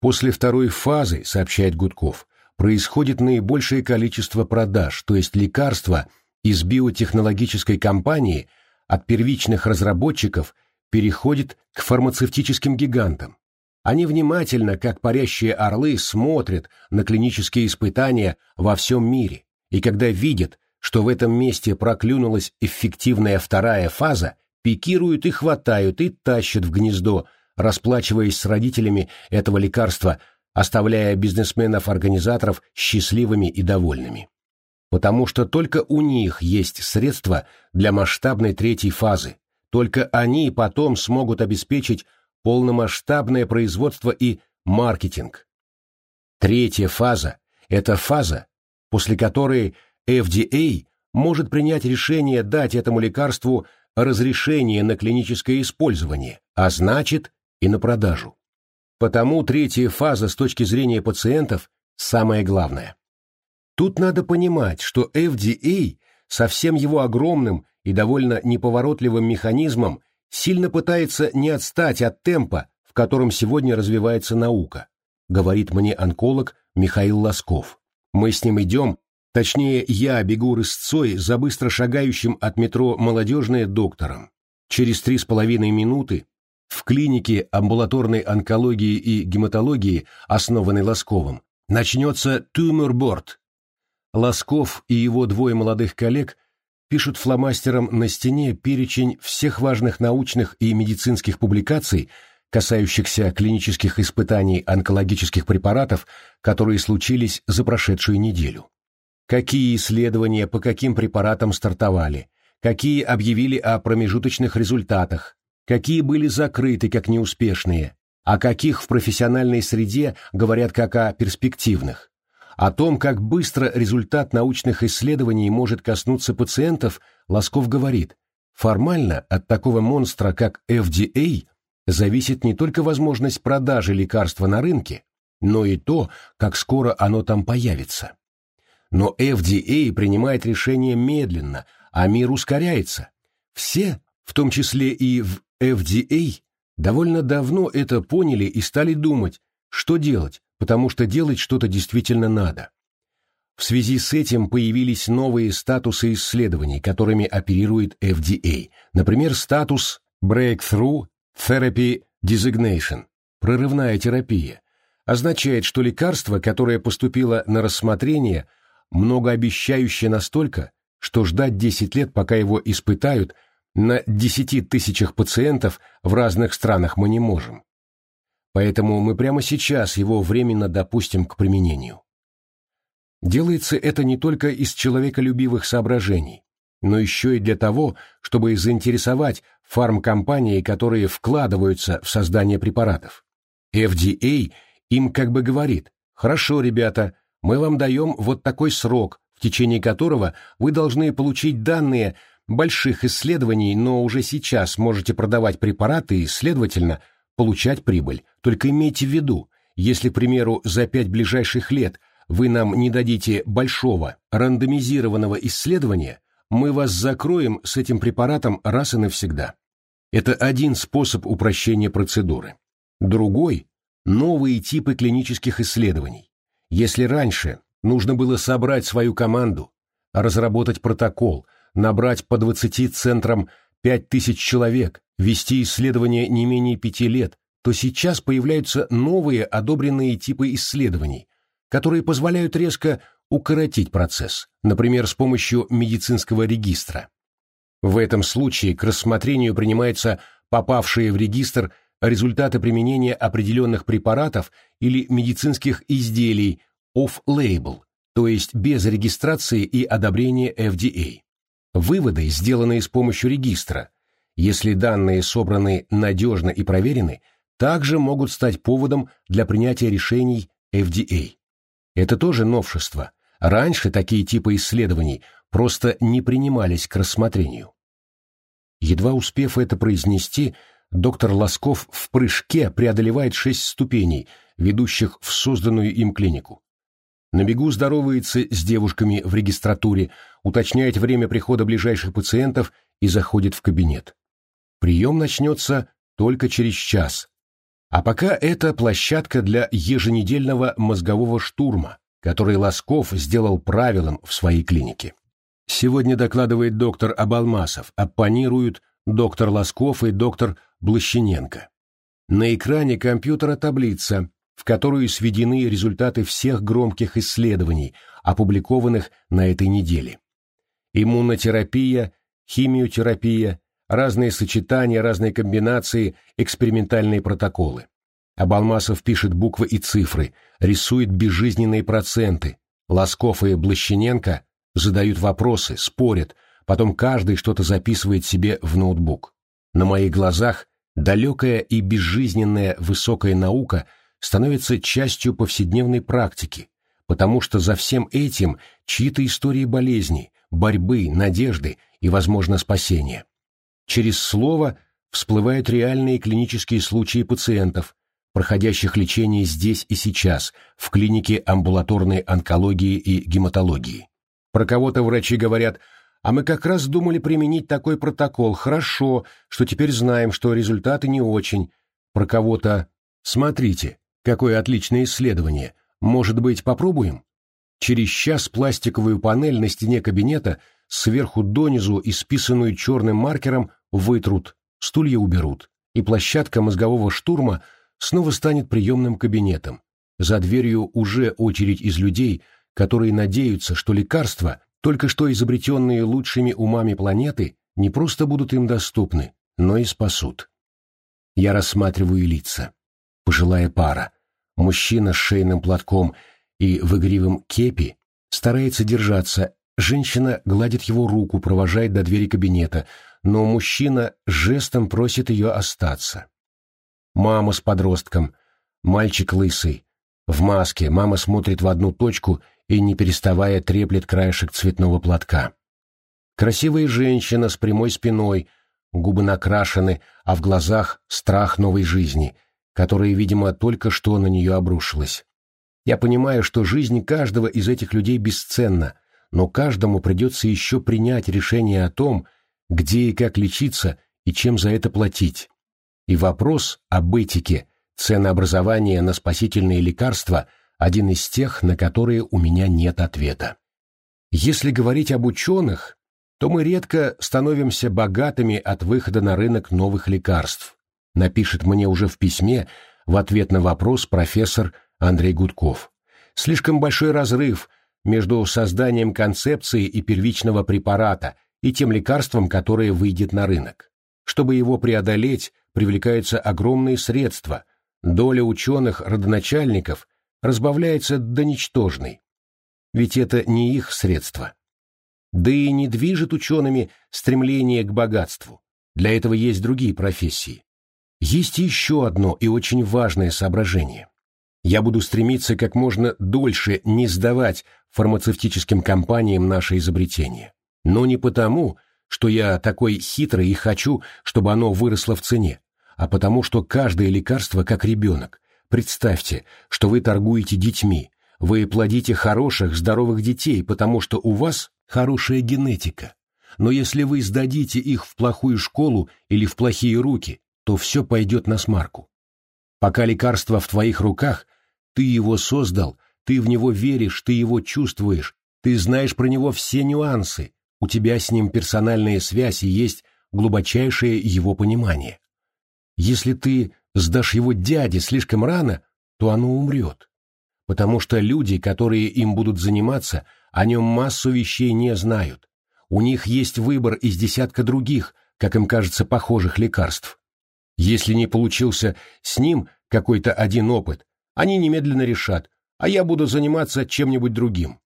После второй фазы, сообщает Гудков, происходит наибольшее количество продаж, то есть лекарства – из биотехнологической компании от первичных разработчиков переходит к фармацевтическим гигантам. Они внимательно, как парящие орлы, смотрят на клинические испытания во всем мире, и когда видят, что в этом месте проклюнулась эффективная вторая фаза, пикируют и хватают и тащат в гнездо, расплачиваясь с родителями этого лекарства, оставляя бизнесменов-организаторов счастливыми и довольными потому что только у них есть средства для масштабной третьей фазы, только они потом смогут обеспечить полномасштабное производство и маркетинг. Третья фаза – это фаза, после которой FDA может принять решение дать этому лекарству разрешение на клиническое использование, а значит и на продажу. Потому третья фаза с точки зрения пациентов самая главная. Тут надо понимать, что FDA со всем его огромным и довольно неповоротливым механизмом сильно пытается не отстать от темпа, в котором сегодня развивается наука, говорит мне онколог Михаил Лосков. Мы с ним идем, точнее, я бегу рысцой за быстро шагающим от метро молодежное доктором. Через три с половиной минуты в клинике амбулаторной онкологии и гематологии, основанной Лосковым, начнется туморборд. Лосков и его двое молодых коллег пишут фломастером на стене перечень всех важных научных и медицинских публикаций, касающихся клинических испытаний онкологических препаратов, которые случились за прошедшую неделю. Какие исследования по каким препаратам стартовали, какие объявили о промежуточных результатах, какие были закрыты как неуспешные, о каких в профессиональной среде говорят как о перспективных. О том, как быстро результат научных исследований может коснуться пациентов, Лосков говорит, формально от такого монстра, как FDA, зависит не только возможность продажи лекарства на рынке, но и то, как скоро оно там появится. Но FDA принимает решение медленно, а мир ускоряется. Все, в том числе и в FDA, довольно давно это поняли и стали думать, что делать, потому что делать что-то действительно надо. В связи с этим появились новые статусы исследований, которыми оперирует FDA, например, статус Breakthrough Therapy Designation, прорывная терапия, означает, что лекарство, которое поступило на рассмотрение, многообещающее настолько, что ждать 10 лет, пока его испытают, на 10 тысячах пациентов в разных странах мы не можем. Поэтому мы прямо сейчас его временно допустим к применению. Делается это не только из человеколюбивых соображений, но еще и для того, чтобы заинтересовать фармкомпании, которые вкладываются в создание препаратов. FDA им как бы говорит, хорошо, ребята, мы вам даем вот такой срок, в течение которого вы должны получить данные больших исследований, но уже сейчас можете продавать препараты и, следовательно, получать прибыль. Только имейте в виду, если, к примеру, за пять ближайших лет вы нам не дадите большого рандомизированного исследования, мы вас закроем с этим препаратом раз и навсегда. Это один способ упрощения процедуры. Другой – новые типы клинических исследований. Если раньше нужно было собрать свою команду, разработать протокол, набрать по 20 центрам 5000 человек, вести исследования не менее пяти лет, то сейчас появляются новые одобренные типы исследований, которые позволяют резко укоротить процесс, например, с помощью медицинского регистра. В этом случае к рассмотрению принимаются попавшие в регистр результаты применения определенных препаратов или медицинских изделий off-label, то есть без регистрации и одобрения FDA. Выводы, сделанные с помощью регистра, если данные собраны надежно и проверены, также могут стать поводом для принятия решений FDA. Это тоже новшество. Раньше такие типы исследований просто не принимались к рассмотрению. Едва успев это произнести, доктор Лосков в прыжке преодолевает шесть ступеней, ведущих в созданную им клинику. На бегу здоровается с девушками в регистратуре, уточняет время прихода ближайших пациентов и заходит в кабинет. Прием начнется только через час. А пока это площадка для еженедельного мозгового штурма, который Лосков сделал правилом в своей клинике. Сегодня докладывает доктор Абалмасов, оппонируют доктор Лосков и доктор Блащененко. На экране компьютера таблица, в которую сведены результаты всех громких исследований, опубликованных на этой неделе. Иммунотерапия, химиотерапия, разные сочетания, разные комбинации, экспериментальные протоколы. Абалмасов пишет буквы и цифры, рисует безжизненные проценты. Лосков и Блащененко задают вопросы, спорят, потом каждый что-то записывает себе в ноутбук. На моих глазах далекая и безжизненная высокая наука становится частью повседневной практики, потому что за всем этим чьи-то истории болезни, борьбы, надежды и, возможно, спасения. Через слово всплывают реальные клинические случаи пациентов, проходящих лечение здесь и сейчас, в клинике амбулаторной онкологии и гематологии. Про кого-то врачи говорят, а мы как раз думали применить такой протокол, хорошо, что теперь знаем, что результаты не очень. Про кого-то, смотрите, какое отличное исследование, может быть, попробуем? Через час пластиковую панель на стене кабинета сверху донизу, исписанную черным маркером, вытрут, стулья уберут, и площадка мозгового штурма снова станет приемным кабинетом. За дверью уже очередь из людей, которые надеются, что лекарства, только что изобретенные лучшими умами планеты, не просто будут им доступны, но и спасут. Я рассматриваю лица. Пожилая пара. Мужчина с шейным платком и в игривом кепи старается держаться, женщина гладит его руку, провожает до двери кабинета, но мужчина жестом просит ее остаться. Мама с подростком, мальчик лысый. В маске мама смотрит в одну точку и, не переставая, треплет краешек цветного платка. Красивая женщина с прямой спиной, губы накрашены, а в глазах страх новой жизни, которая, видимо, только что на нее обрушилась. Я понимаю, что жизнь каждого из этих людей бесценна, но каждому придется еще принять решение о том, где и как лечиться и чем за это платить. И вопрос об этике, ценообразования на спасительные лекарства – один из тех, на которые у меня нет ответа. Если говорить об ученых, то мы редко становимся богатыми от выхода на рынок новых лекарств, напишет мне уже в письме в ответ на вопрос профессор Андрей Гудков. Слишком большой разрыв между созданием концепции и первичного препарата и тем лекарством, которое выйдет на рынок. Чтобы его преодолеть, привлекаются огромные средства. Доля ученых-родоначальников разбавляется до ничтожной. Ведь это не их средство. Да и не движет учеными стремление к богатству. Для этого есть другие профессии. Есть еще одно и очень важное соображение. Я буду стремиться как можно дольше не сдавать фармацевтическим компаниям наше изобретение. Но не потому, что я такой хитрый и хочу, чтобы оно выросло в цене, а потому что каждое лекарство как ребенок, Представьте, что вы торгуете детьми, вы плодите хороших, здоровых детей, потому что у вас хорошая генетика. Но если вы сдадите их в плохую школу или в плохие руки, то все пойдет на смарку. Пока лекарство в твоих руках, ты его создал, ты в него веришь, ты его чувствуешь, ты знаешь про него все нюансы, у тебя с ним персональная связь и есть глубочайшее его понимание. Если ты сдашь его дяде слишком рано, то оно умрет. Потому что люди, которые им будут заниматься, о нем массу вещей не знают. У них есть выбор из десятка других, как им кажется, похожих лекарств. Если не получился с ним какой-то один опыт, они немедленно решат, а я буду заниматься чем-нибудь другим.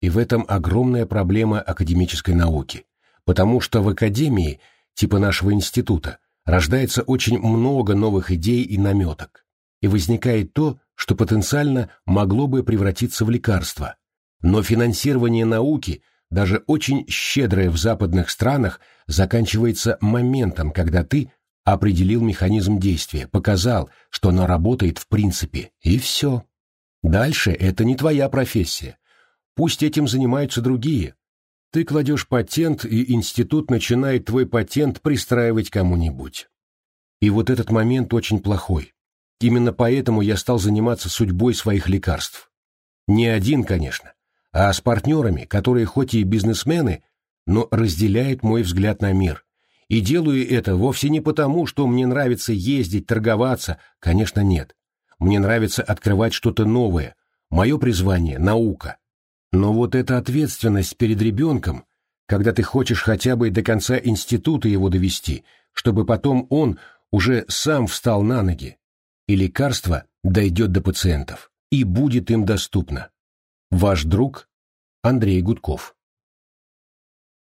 И в этом огромная проблема академической науки, потому что в академии, типа нашего института, рождается очень много новых идей и наметок, и возникает то, что потенциально могло бы превратиться в лекарство. Но финансирование науки, даже очень щедрое в западных странах, заканчивается моментом, когда ты определил механизм действия, показал, что оно работает в принципе, и все. Дальше это не твоя профессия. Пусть этим занимаются другие, ты кладешь патент, и институт начинает твой патент пристраивать кому-нибудь. И вот этот момент очень плохой. Именно поэтому я стал заниматься судьбой своих лекарств. Не один, конечно, а с партнерами, которые хоть и бизнесмены, но разделяют мой взгляд на мир. И делаю это вовсе не потому, что мне нравится ездить, торговаться, конечно, нет. Мне нравится открывать что-то новое. Мое призвание — наука. Но вот эта ответственность перед ребенком, когда ты хочешь хотя бы до конца института его довести, чтобы потом он уже сам встал на ноги, и лекарство дойдет до пациентов и будет им доступно. Ваш друг Андрей Гудков